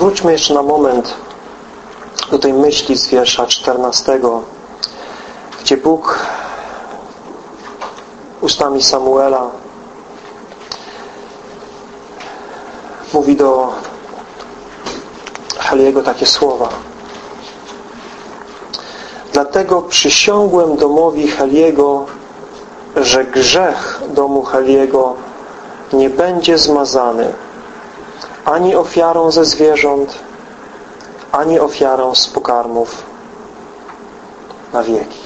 wróćmy jeszcze na moment do tej myśli z wiersza 14, gdzie Bóg ustami Samuela mówi do Heliego takie słowa. Dlatego przysiągłem domowi Heliego, że grzech domu Heliego nie będzie zmazany ani ofiarą ze zwierząt, ani ofiarą z pokarmów na wieki.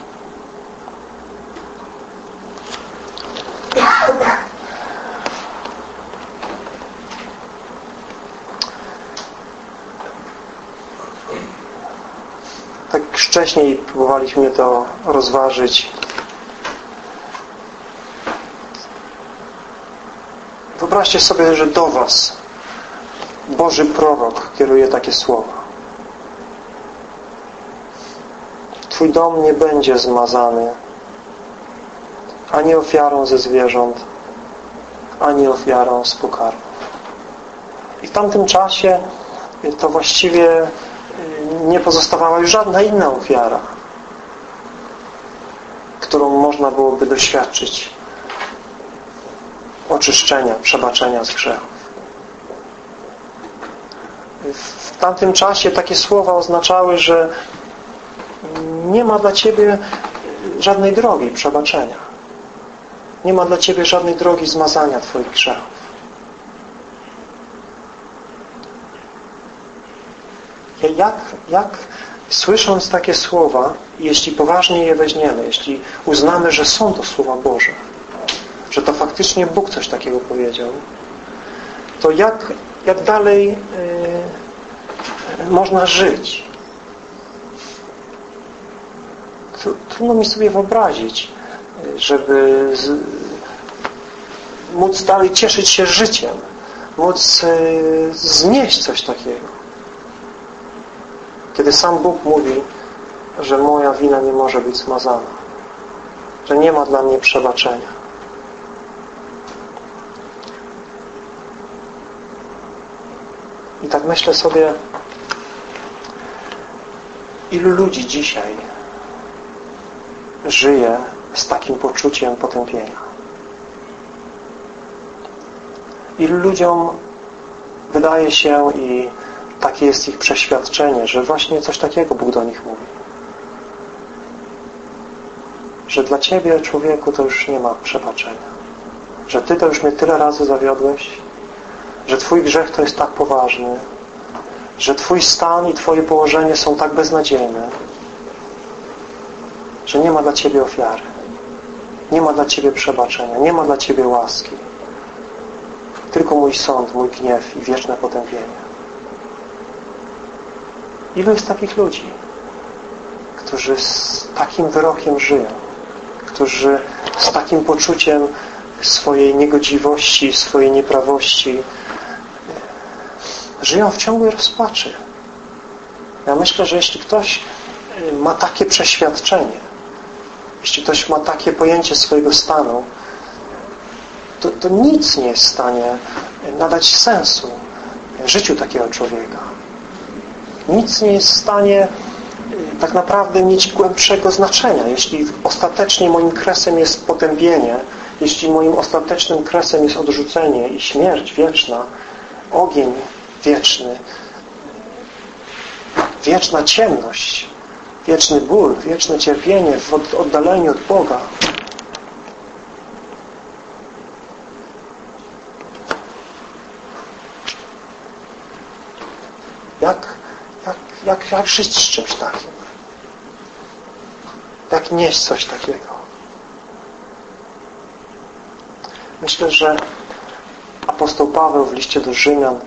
Tak wcześniej próbowaliśmy to rozważyć. Wyobraźcie sobie, że do Was Boży prorok kieruje takie słowa. Twój dom nie będzie zmazany ani ofiarą ze zwierząt, ani ofiarą z pokarmów. I w tamtym czasie to właściwie y, nie pozostawała już żadna inna ofiara, którą można byłoby doświadczyć oczyszczenia, przebaczenia z grzechów. W tamtym czasie takie słowa oznaczały, że nie ma dla Ciebie żadnej drogi przebaczenia. Nie ma dla Ciebie żadnej drogi zmazania Twoich grzechów. Jak, jak słysząc takie słowa, jeśli poważnie je weźmiemy, jeśli uznamy, że są to słowa Boże, że to faktycznie Bóg coś takiego powiedział, to jak, jak dalej yy, można żyć? Trudno mi sobie wyobrazić, żeby z, móc dalej cieszyć się życiem, móc yy, znieść coś takiego. Kiedy sam Bóg mówi, że moja wina nie może być zmazana, że nie ma dla mnie przebaczenia. I tak myślę sobie, ilu ludzi dzisiaj żyje z takim poczuciem potępienia. Ilu ludziom wydaje się i takie jest ich przeświadczenie, że właśnie coś takiego Bóg do nich mówi. Że dla Ciebie, człowieku, to już nie ma przebaczenia. Że Ty to już mnie tyle razy zawiodłeś, że Twój grzech to jest tak poważny, że Twój stan i Twoje położenie są tak beznadziejne, że nie ma dla Ciebie ofiary. Nie ma dla Ciebie przebaczenia. Nie ma dla Ciebie łaski. Tylko mój sąd, mój gniew i wieczne potępienie. Ilu jest takich ludzi, którzy z takim wyrokiem żyją, którzy z takim poczuciem swojej niegodziwości, swojej nieprawości żyją w ciągłej rozpaczy. Ja myślę, że jeśli ktoś y, ma takie przeświadczenie, jeśli ktoś ma takie pojęcie swojego stanu, to, to nic nie jest w stanie nadać sensu życiu takiego człowieka. Nic nie jest w stanie y, tak naprawdę mieć głębszego znaczenia. Jeśli ostatecznie moim kresem jest potępienie, jeśli moim ostatecznym kresem jest odrzucenie i śmierć wieczna, ogień wieczny, wieczna ciemność, wieczny ból, wieczne cierpienie w oddaleniu od Boga. Jak, jak, jak, jak żyć z czymś takim? Jak nieść coś takiego? Myślę, że apostoł Paweł w liście do Rzymian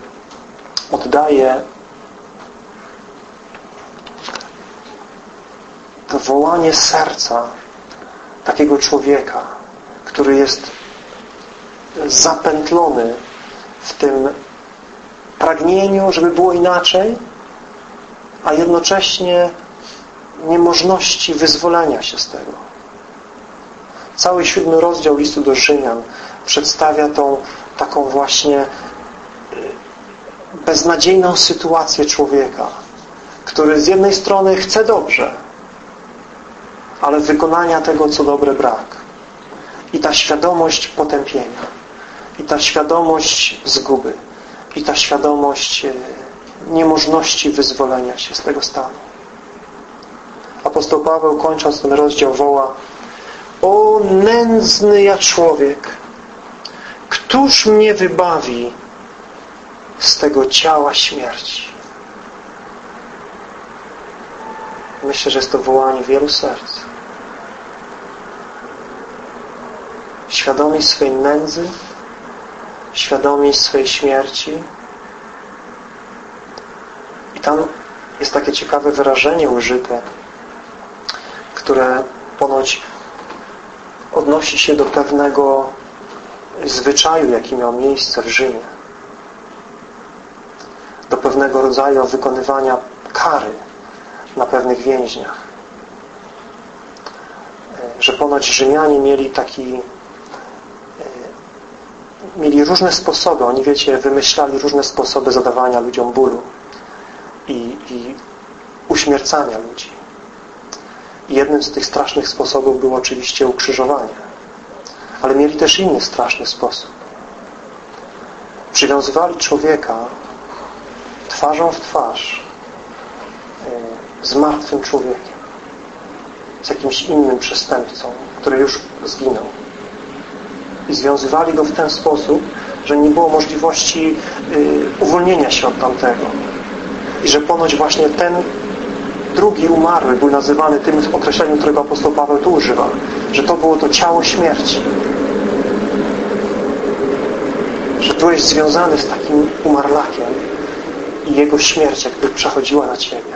oddaje to wołanie serca takiego człowieka, który jest zapętlony w tym pragnieniu, żeby było inaczej, a jednocześnie niemożności wyzwolenia się z tego. Cały siódmy rozdział listu do Rzymian przedstawia tą taką właśnie beznadziejną sytuację człowieka, który z jednej strony chce dobrze, ale wykonania tego, co dobre, brak. I ta świadomość potępienia, i ta świadomość zguby, i ta świadomość e, niemożności wyzwolenia się z tego stanu. Apostoł Paweł kończąc ten rozdział woła O nędzny ja człowiek, któż mnie wybawi z tego ciała śmierci? Myślę, że jest to wołanie wielu serc. Świadomi swej nędzy, świadomi swej śmierci. I tam jest takie ciekawe wyrażenie użyte, które ponoć odnosi się do pewnego zwyczaju, jaki miał miejsce w Rzymie. Do pewnego rodzaju wykonywania kary na pewnych więźniach. Że ponoć Rzymianie mieli taki e, mieli różne sposoby. Oni, wiecie, wymyślali różne sposoby zadawania ludziom bólu i, i uśmiercania ludzi. Jednym z tych strasznych sposobów było oczywiście ukrzyżowanie. Ale mieli też inny straszny sposób. Przywiązywali człowieka twarzą w twarz e, z martwym człowiekiem, z jakimś innym przestępcą, który już zginął. I związywali go w ten sposób, że nie było możliwości e, uwolnienia się od tamtego. I że ponoć właśnie ten drugi umarły był nazywany tym określeniem, którego apostoł Paweł tu używa, że to było to ciało śmierci. Że byłeś związany z takim umarlakiem i jego śmierć jakby przechodziła na Ciebie.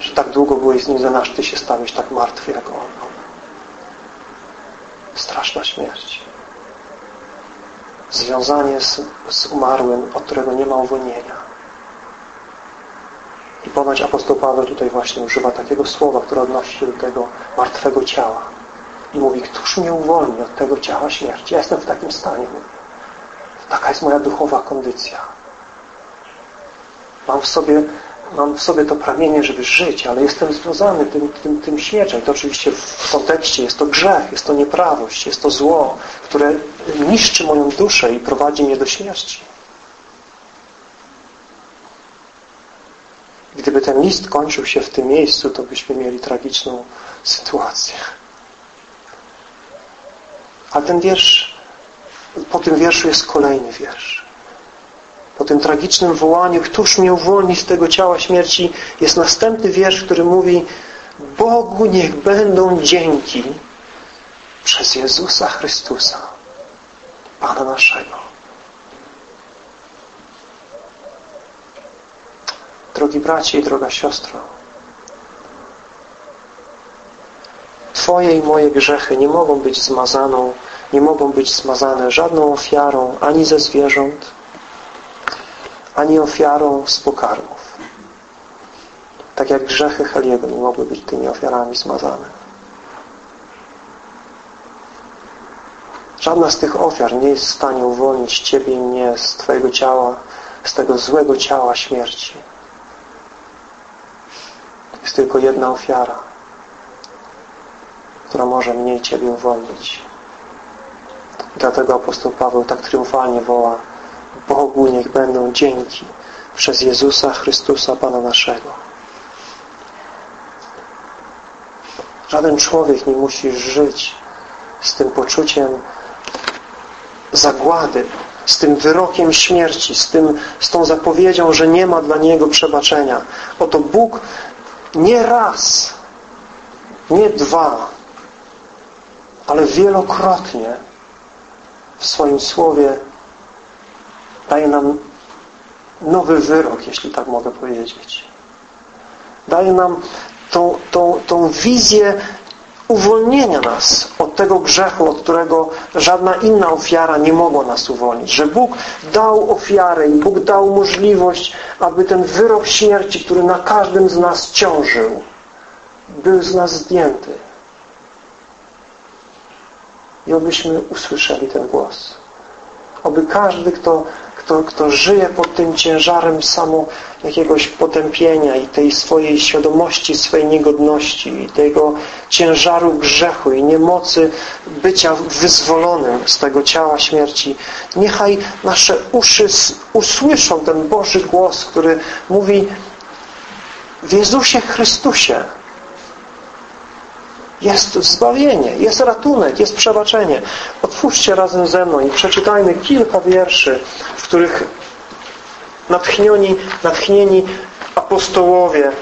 Że tak długo byłeś z nim, aż Ty się stałeś tak martwy jak on. Straszna śmierć. Związanie z, z umarłym, od którego nie ma uwolnienia. I ponoć apostoł Paweł tutaj właśnie używa takiego słowa, które odnosi się do tego martwego ciała. I mówi, któż mnie uwolni od tego ciała śmierci? Ja jestem w takim stanie. Taka jest moja duchowa kondycja. Mam w sobie, mam w sobie to pragnienie, żeby żyć, ale jestem związany tym, tym, tym śmiercią. I to oczywiście w kontekście jest to grzech, jest to nieprawość, jest to zło, które niszczy moją duszę i prowadzi mnie do śmierci. Gdyby ten list kończył się w tym miejscu, to byśmy mieli tragiczną sytuację. A ten wiersz, po tym wierszu jest kolejny wiersz. Po tym tragicznym wołaniu, któż mnie uwolni z tego ciała śmierci, jest następny wiersz, który mówi Bogu niech będą dzięki przez Jezusa Chrystusa, Pana naszego. Drogi bracie i droga siostro, Twoje i moje grzechy nie mogą być zmazaną, nie mogą być zmazane żadną ofiarą ani ze zwierząt, ani ofiarą z pokarmów. Tak jak grzechy Heliego nie mogły być tymi ofiarami zmazane. Żadna z tych ofiar nie jest w stanie uwolnić Ciebie i mnie z Twojego ciała, z tego złego ciała śmierci. Jest tylko jedna ofiara, która może mnie i Ciebie uwolnić. Dlatego apostoł Paweł tak triumfalnie woła Bogu niech będą dzięki przez Jezusa Chrystusa Pana naszego. Żaden człowiek nie musi żyć z tym poczuciem zagłady, z tym wyrokiem śmierci, z, tym, z tą zapowiedzią, że nie ma dla niego przebaczenia. Oto Bóg nie raz, nie dwa, ale wielokrotnie w swoim Słowie daje nam nowy wyrok, jeśli tak mogę powiedzieć. Daje nam tą, tą, tą wizję uwolnienia nas od tego grzechu, od którego żadna inna ofiara nie mogła nas uwolnić. Że Bóg dał ofiarę i Bóg dał możliwość, aby ten wyrok śmierci, który na każdym z nas ciążył, był z nas zdjęty. I obyśmy usłyszeli ten głos. Oby każdy, kto, kto, kto żyje pod tym ciężarem samo jakiegoś potępienia i tej swojej świadomości, swojej niegodności i tego ciężaru grzechu i niemocy bycia wyzwolonym z tego ciała śmierci. Niechaj nasze uszy usłyszą ten Boży głos, który mówi w Jezusie Chrystusie jest zbawienie, jest ratunek, jest przebaczenie. Otwórzcie razem ze mną i przeczytajmy kilka wierszy, w których natchnieni, natchnieni apostołowie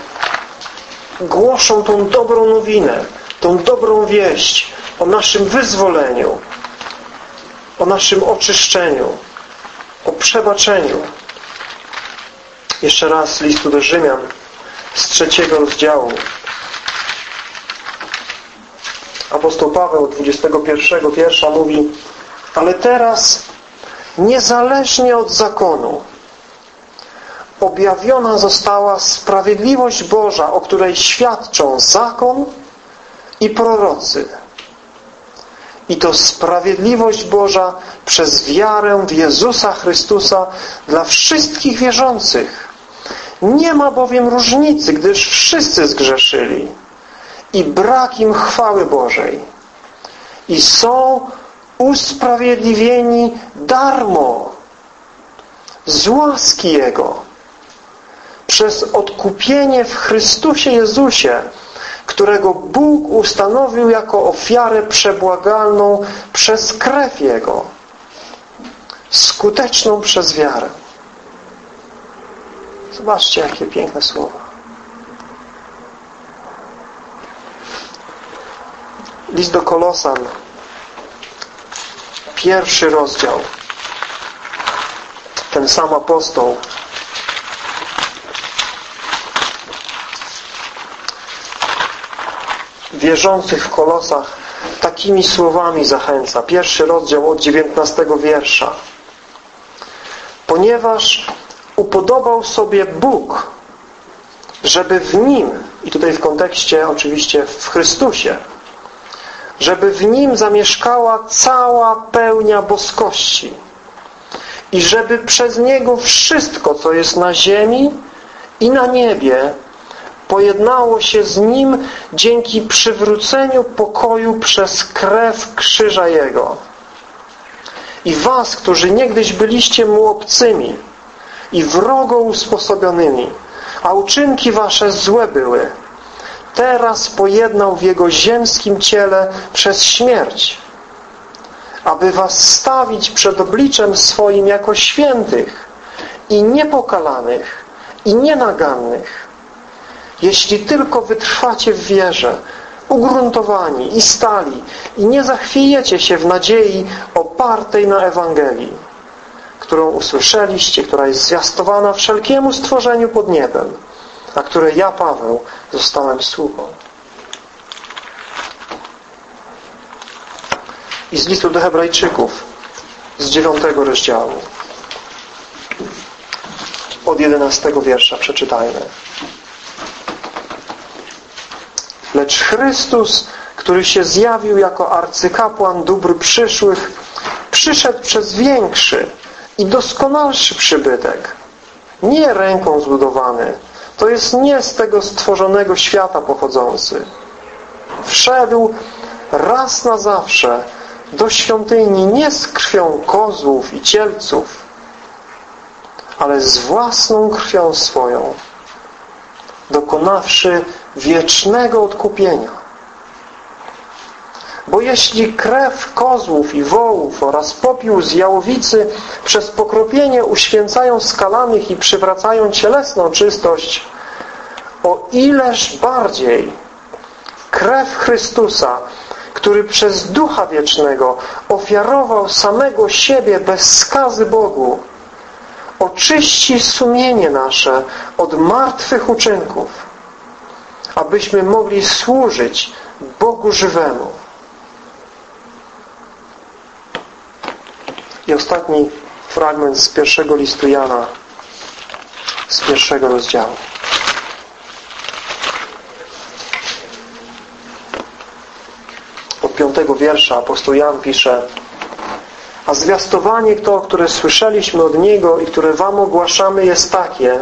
głoszą tą dobrą nowinę, tą dobrą wieść o naszym wyzwoleniu, o naszym oczyszczeniu, o przebaczeniu. Jeszcze raz listu do Rzymian z trzeciego rozdziału. Apostoł Paweł 21 wiersza mówi ale teraz niezależnie od zakonu objawiona została sprawiedliwość Boża, o której świadczą zakon i prorocy. I to sprawiedliwość Boża przez wiarę w Jezusa Chrystusa dla wszystkich wierzących. Nie ma bowiem różnicy, gdyż wszyscy zgrzeszyli i brak im chwały Bożej. I są usprawiedliwieni darmo z łaski Jego przez odkupienie w Chrystusie Jezusie, którego Bóg ustanowił jako ofiarę przebłagalną przez krew Jego, skuteczną przez wiarę. Zobaczcie, jakie piękne słowa. List do Kolosan, pierwszy rozdział. Ten sam apostoł wierzących w Kolosach takimi słowami zachęca. Pierwszy rozdział od 19 wiersza. Ponieważ upodobał sobie Bóg, żeby w Nim, i tutaj w kontekście oczywiście w Chrystusie, żeby w Nim zamieszkała cała pełnia boskości i żeby przez Niego wszystko, co jest na ziemi i na niebie, pojednało się z Nim dzięki przywróceniu pokoju przez krew krzyża Jego. I was, którzy niegdyś byliście mu obcymi i wrogo usposobionymi, a uczynki wasze złe były, teraz pojednał w Jego ziemskim ciele przez śmierć, aby was stawić przed obliczem swoim jako świętych i niepokalanych i nienagannych, jeśli tylko wytrwacie w wierze, ugruntowani i stali i nie zachwiejecie się w nadziei opartej na Ewangelii, którą usłyszeliście, która jest zwiastowana wszelkiemu stworzeniu pod niebem, na które ja, Paweł, zostałem sługą. I z listu do hebrajczyków z dziewiątego rozdziału od jedenastego wiersza przeczytajmy. Lecz Chrystus, który się zjawił jako arcykapłan dóbr przyszłych, przyszedł przez większy i doskonalszy przybytek. Nie ręką zbudowany. To jest nie z tego stworzonego świata pochodzący. Wszedł raz na zawsze do świątyni nie z krwią kozłów i cielców, ale z własną krwią swoją, dokonawszy wiecznego odkupienia. Bo jeśli krew kozłów i wołów oraz popiół z jałowicy przez pokropienie uświęcają skalanych i przywracają cielesną czystość, o ileż bardziej krew Chrystusa, który przez Ducha Wiecznego ofiarował samego siebie bez skazy Bogu, oczyści sumienie nasze od martwych uczynków abyśmy mogli służyć Bogu żywemu. Ostatni fragment z pierwszego listu Jana, z pierwszego rozdziału. Od piątego wiersza apostoł Jan pisze A zwiastowanie to, które słyszeliśmy od Niego i które Wam ogłaszamy jest takie,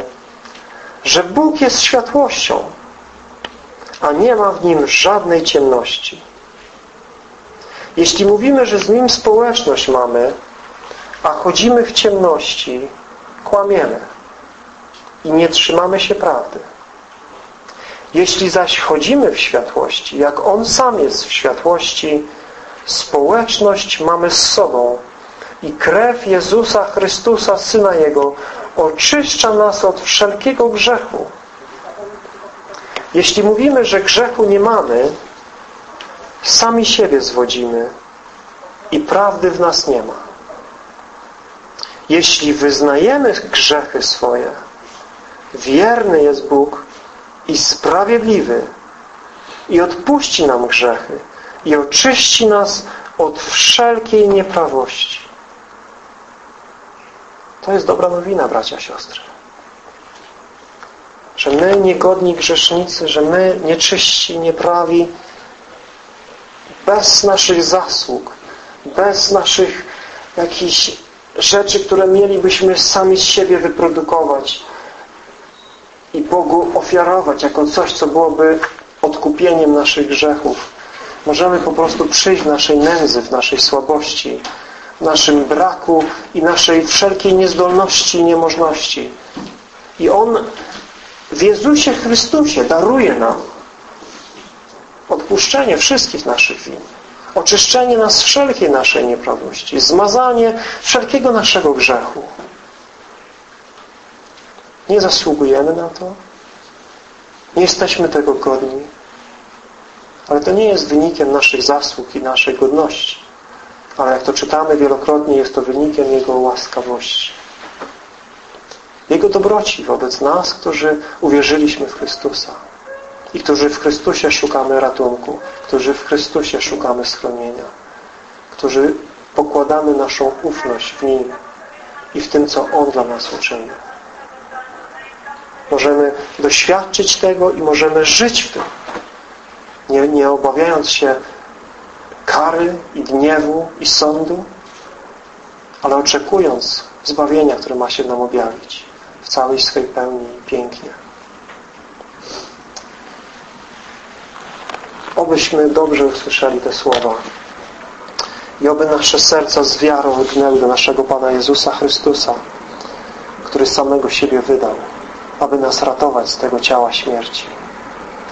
że Bóg jest światłością, a nie ma w Nim żadnej ciemności. Jeśli mówimy, że z Nim społeczność mamy, a chodzimy w ciemności, kłamiemy i nie trzymamy się prawdy. Jeśli zaś chodzimy w światłości, jak On sam jest w światłości, społeczność mamy z sobą i krew Jezusa Chrystusa, Syna Jego, oczyszcza nas od wszelkiego grzechu. Jeśli mówimy, że grzechu nie mamy, sami siebie zwodzimy i prawdy w nas nie ma. Jeśli wyznajemy grzechy swoje, wierny jest Bóg i sprawiedliwy i odpuści nam grzechy i oczyści nas od wszelkiej nieprawości. To jest dobra nowina, bracia, siostry. Że my, niegodni grzesznicy, że my, nieczyści, nieprawi, bez naszych zasług, bez naszych jakichś rzeczy, które mielibyśmy sami z siebie wyprodukować i Bogu ofiarować jako coś, co byłoby odkupieniem naszych grzechów. Możemy po prostu przyjść w naszej nędzy, w naszej słabości, w naszym braku i naszej wszelkiej niezdolności i niemożności. I On w Jezusie Chrystusie daruje nam odpuszczenie wszystkich naszych win, oczyszczenie nas wszelkiej naszej nieprawości, zmazanie wszelkiego naszego grzechu. Nie zasługujemy na to. Nie jesteśmy tego godni. Ale to nie jest wynikiem naszych zasług i naszej godności. Ale jak to czytamy wielokrotnie, jest to wynikiem Jego łaskawości. Jego dobroci wobec nas, którzy uwierzyliśmy w Chrystusa i którzy w Chrystusie szukamy ratunku, którzy w Chrystusie szukamy schronienia, którzy pokładamy naszą ufność w Nim i w tym, co On dla nas uczynił. Możemy doświadczyć tego i możemy żyć w tym. Nie, nie obawiając się kary i gniewu i sądu, ale oczekując zbawienia, które ma się nam objawić w całej swej pełni i pięknie. Obyśmy dobrze usłyszeli te słowa. I oby nasze serca z wiarą lgnęły do naszego Pana Jezusa Chrystusa, który samego siebie wydał aby nas ratować z tego ciała śmierci,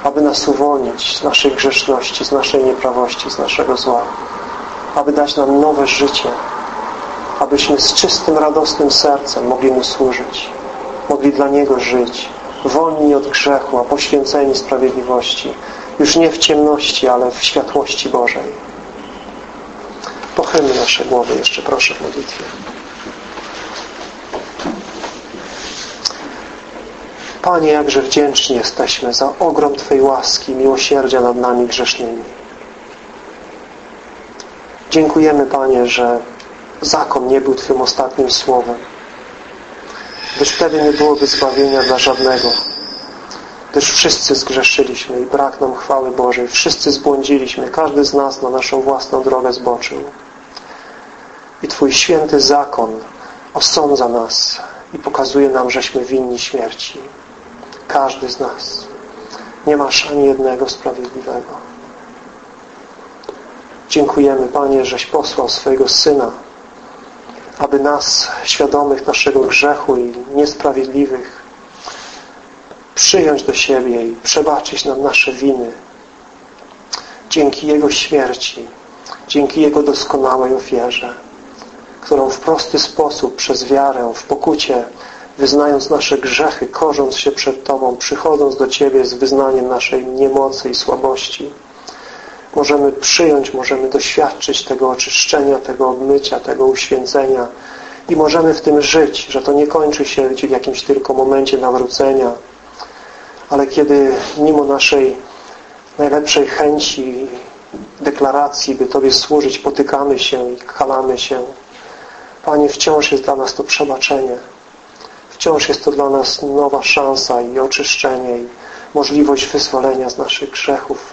aby nas uwolnić z naszej grzeszności, z naszej nieprawości, z naszego zła, aby dać nam nowe życie, abyśmy z czystym, radosnym sercem mogli Mu służyć, mogli dla Niego żyć, wolni od grzechu, a poświęceni sprawiedliwości, już nie w ciemności, ale w światłości Bożej. Pochylmy nasze głowy jeszcze proszę w modlitwie. Panie, jakże wdzięczni jesteśmy za ogrom Twojej łaski, miłosierdzia nad nami grzesznymi. Dziękujemy, Panie, że zakon nie był Twym ostatnim słowem, gdyż wtedy nie byłoby zbawienia dla żadnego, gdyż wszyscy zgrzeszyliśmy i brak nam chwały Bożej, wszyscy zbłądziliśmy, każdy z nas na naszą własną drogę zboczył. I Twój święty zakon osądza nas i pokazuje nam, żeśmy winni śmierci. Każdy z nas. Nie masz ani jednego sprawiedliwego. Dziękujemy, Panie, żeś posłał swojego Syna, aby nas, świadomych naszego grzechu i niesprawiedliwych, przyjąć do siebie i przebaczyć nam nasze winy. Dzięki Jego śmierci, dzięki Jego doskonałej ofierze, którą w prosty sposób, przez wiarę, w pokucie wyznając nasze grzechy, korząc się przed Tobą, przychodząc do Ciebie z wyznaniem naszej niemocy i słabości, możemy przyjąć, możemy doświadczyć tego oczyszczenia, tego obmycia, tego uświęcenia i możemy w tym żyć, że to nie kończy się w jakimś tylko momencie nawrócenia, ale kiedy mimo naszej najlepszej chęci, deklaracji, by Tobie służyć, potykamy się i kalamy się, Panie, wciąż jest dla nas to przebaczenie. Wciąż jest to dla nas nowa szansa i oczyszczenie i możliwość wyzwolenia z naszych grzechów,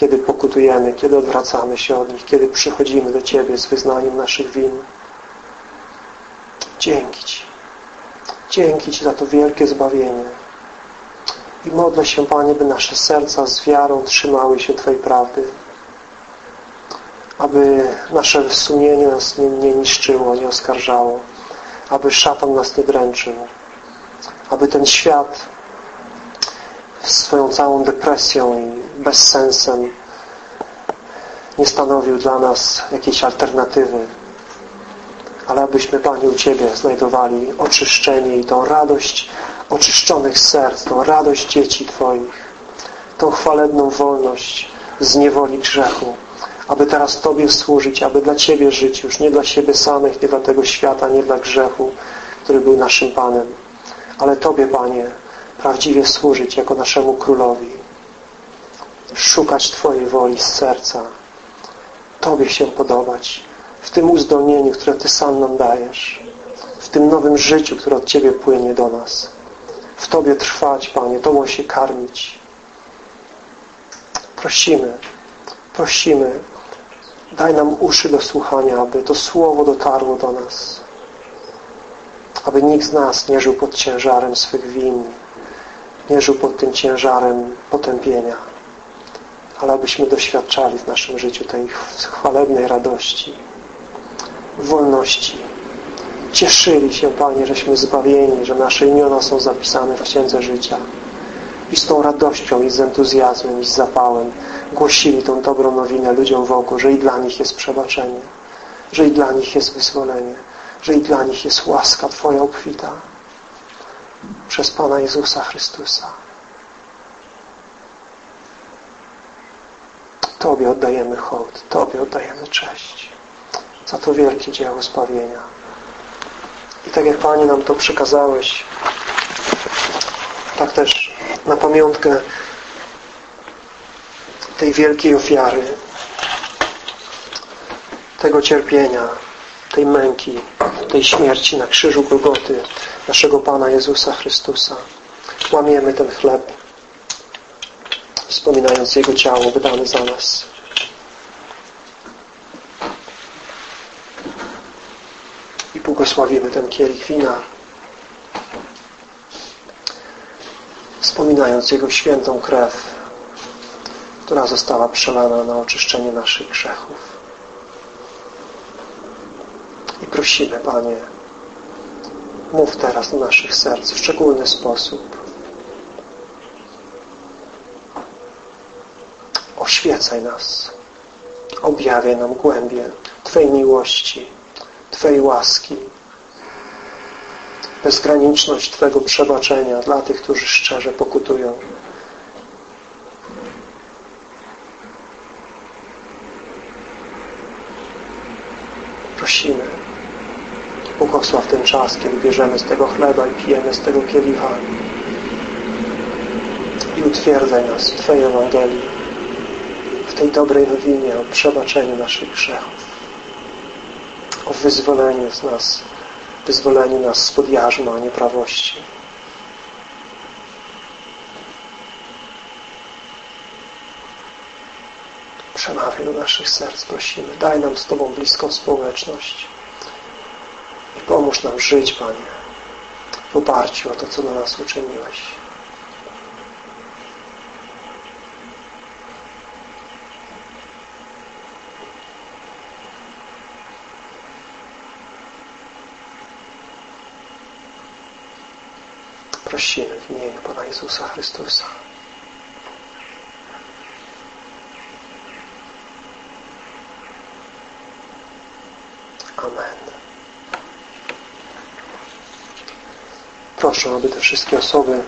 kiedy pokutujemy, kiedy odwracamy się od nich, kiedy przychodzimy do Ciebie z wyznaniem naszych win. Dzięki Ci. Dzięki Ci za to wielkie zbawienie. I modlę się, Panie, by nasze serca z wiarą trzymały się Twojej prawdy. Aby nasze sumienie nas nie, nie niszczyło, nie oskarżało. Aby szatan nas nie dręczył. Aby ten świat swoją całą depresją i bezsensem nie stanowił dla nas jakiejś alternatywy. Ale abyśmy, Panie, u Ciebie znajdowali oczyszczenie i tą radość oczyszczonych serc, tą radość dzieci Twoich, tą chwalebną wolność z niewoli grzechu, aby teraz Tobie służyć, aby dla Ciebie żyć, już nie dla siebie samych, nie dla tego świata, nie dla grzechu, który był naszym Panem, ale Tobie, Panie, prawdziwie służyć jako naszemu Królowi, szukać Twojej woli z serca, Tobie się podobać w tym uzdolnieniu, które Ty sam nam dajesz, w tym nowym życiu, które od Ciebie płynie do nas. W Tobie trwać, Panie, Tobą się karmić. Prosimy, prosimy, daj nam uszy do słuchania, aby to Słowo dotarło do nas. Aby nikt z nas nie żył pod ciężarem swych win, nie żył pod tym ciężarem potępienia, ale abyśmy doświadczali w naszym życiu tej chwalebnej radości, wolności. Cieszyli się, Panie, żeśmy zbawieni, że nasze imiona są zapisane w Księdze Życia. I z tą radością, i z entuzjazmem, i z zapałem głosili tą dobrą nowinę ludziom wokół, że i dla nich jest przebaczenie, że i dla nich jest wyzwolenie, że i dla nich jest łaska Twoja obfita przez Pana Jezusa Chrystusa. Tobie oddajemy hołd, Tobie oddajemy cześć za to wielkie dzieło zbawienia. I tak jak Panie nam to przekazałeś, tak też na pamiątkę tej wielkiej ofiary, tego cierpienia, tej męki, tej śmierci na krzyżu Golgoty naszego Pana Jezusa Chrystusa. Łamiemy ten chleb, wspominając Jego ciało wydane za nas. I błogosławimy ten kielich wina, wspominając Jego świętą krew, która została przelana na oczyszczenie naszych grzechów. I prosimy, Panie, mów teraz do naszych serc w szczególny sposób. Oświecaj nas. Objawiaj nam głębie Twojej miłości, Twojej łaski, bezgraniczność Twojego przebaczenia dla tych, którzy szczerze pokutują. Prosimy, błogosław ten czas, kiedy bierzemy z tego chleba i pijemy z tego kielicha i utwierdzaj nas w Twojej Ewangelii, w tej dobrej nowinie o przebaczeniu naszych grzechów, o wyzwoleniu z nas, wyzwoleniu nas spod jarzma nieprawości. Przemawiaj do naszych serc, prosimy. Daj nam z Tobą bliską społeczność. I pomóż nam żyć, Panie, w oparciu o to, co na nas uczyniłeś. Prosimy w imieniu Pana Jezusa Chrystusa. Amen. Proszę, aby te wszystkie osoby